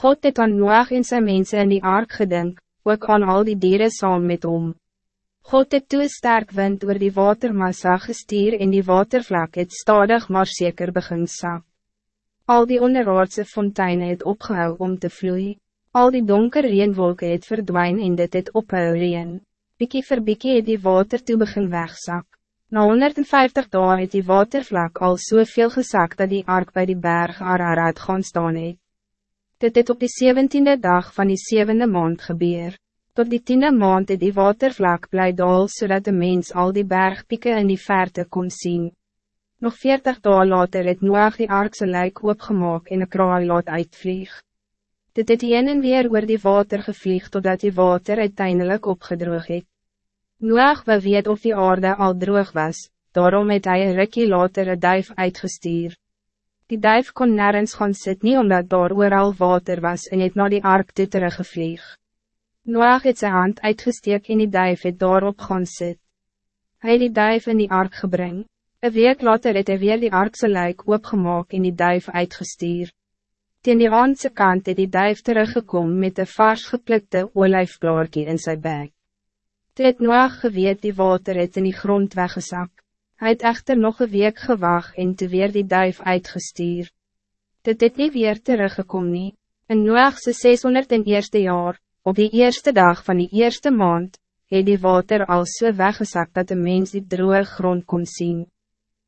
God het aan Noach en zijn mensen in die ark gedink, ook aan al die dieren saam met hom. God het toe sterk wind oor die watermassa gestuur en die watervlak het stadig maar zeker begin sak. Al die onderaardse fonteinen het opgehou om te vloeien. Al die donker reenwolke het verdwijn en dit het ophou reen. Bikkie vir bikkie het die water toe begin wegzak. Na 150 dagen het die watervlak al soveel gesak dat die ark bij die berg Ararat gaan staan het. Dit het op die 17e dag van die 7e maand gebeur. Tot die tiende maand het die watervlak bly daal zodat de mens al die bergpieken in die verte kon zien. Nog 40 dagen later het Noach die arkse lijk opgemaak en een kraai laat uitvlieg. Dit het een en weer oor die water gevlieg totdat die water uiteindelijk opgedroog het. Noach wil weet of die aarde al droog was, daarom het hy een rikkie later een duif uitgestuur. Die duif kon nergens gaan sit nie omdat daar al water was en het na die ark toe teruggevlieg. Noach het zijn hand uitgesteek en die duif het daarop gaan sit. Hy het die duif in die ark gebring. Een week later het hy weer die arkse lijk oopgemaak en die duif uitgestuur. Ten die aandse kant het die duif teruggekom met een vars geplikte olijfblaarkie in zijn bek. Toe het Noach geweet die water het in die grond weggesak. Hij het echter nog een week gewacht en toe weer die duif uitgestuur. Dit het nie weer teruggekom nie. In Noachse 601 jaar, op die eerste dag van die eerste maand, het die water al so weggesak dat de mens die droge grond kon zien.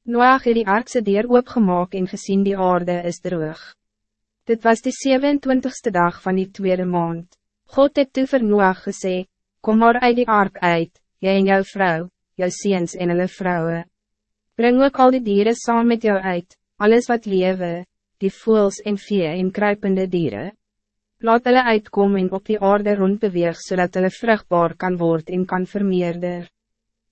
Noach het die arkse deur oopgemaak en gezien die aarde is droog. Dit was de 27ste dag van die tweede maand. God het toe vir Noach gesê, kom maar uit die ark uit, jy en jou vrouw, jou ziens en hulle vrouwen. Breng ook al die dieren saam met jou uit, alles wat lewe, die voels en vee en kruipende dieren. Laat hulle uitkom en op die aarde rondbeweeg zodat hulle vruchtbaar kan worden en kan vermeerder.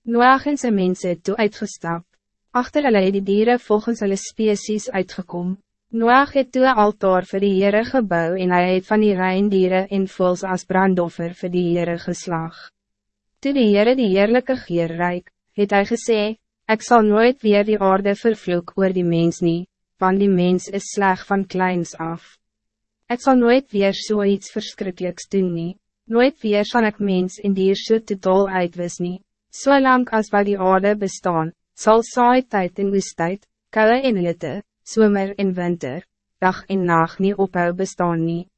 Noach en sy mense het toe uitgestap. Achter hulle het die dieren volgens hulle species uitgekom. Noach het toe een altaar vir die Heere gebouw en hy het van die reindieren en voels as brandoffer vir die Heere geslag. Toe die Heere die heerlijke geer reik, het hy gesê, ik zal nooit weer die aarde vervloek oor die mens nie, want die mens is sleg van kleins af. Ik zal nooit weer zoiets so verschrikkelijks doen nie, nooit weer zal ik mens in dier so te dol uitwis nie, so lang as wat die aarde bestaan, zal saai tijd en woestijd, koue en hitte, zomer en winter, dag en nacht niet ophou bestaan nie.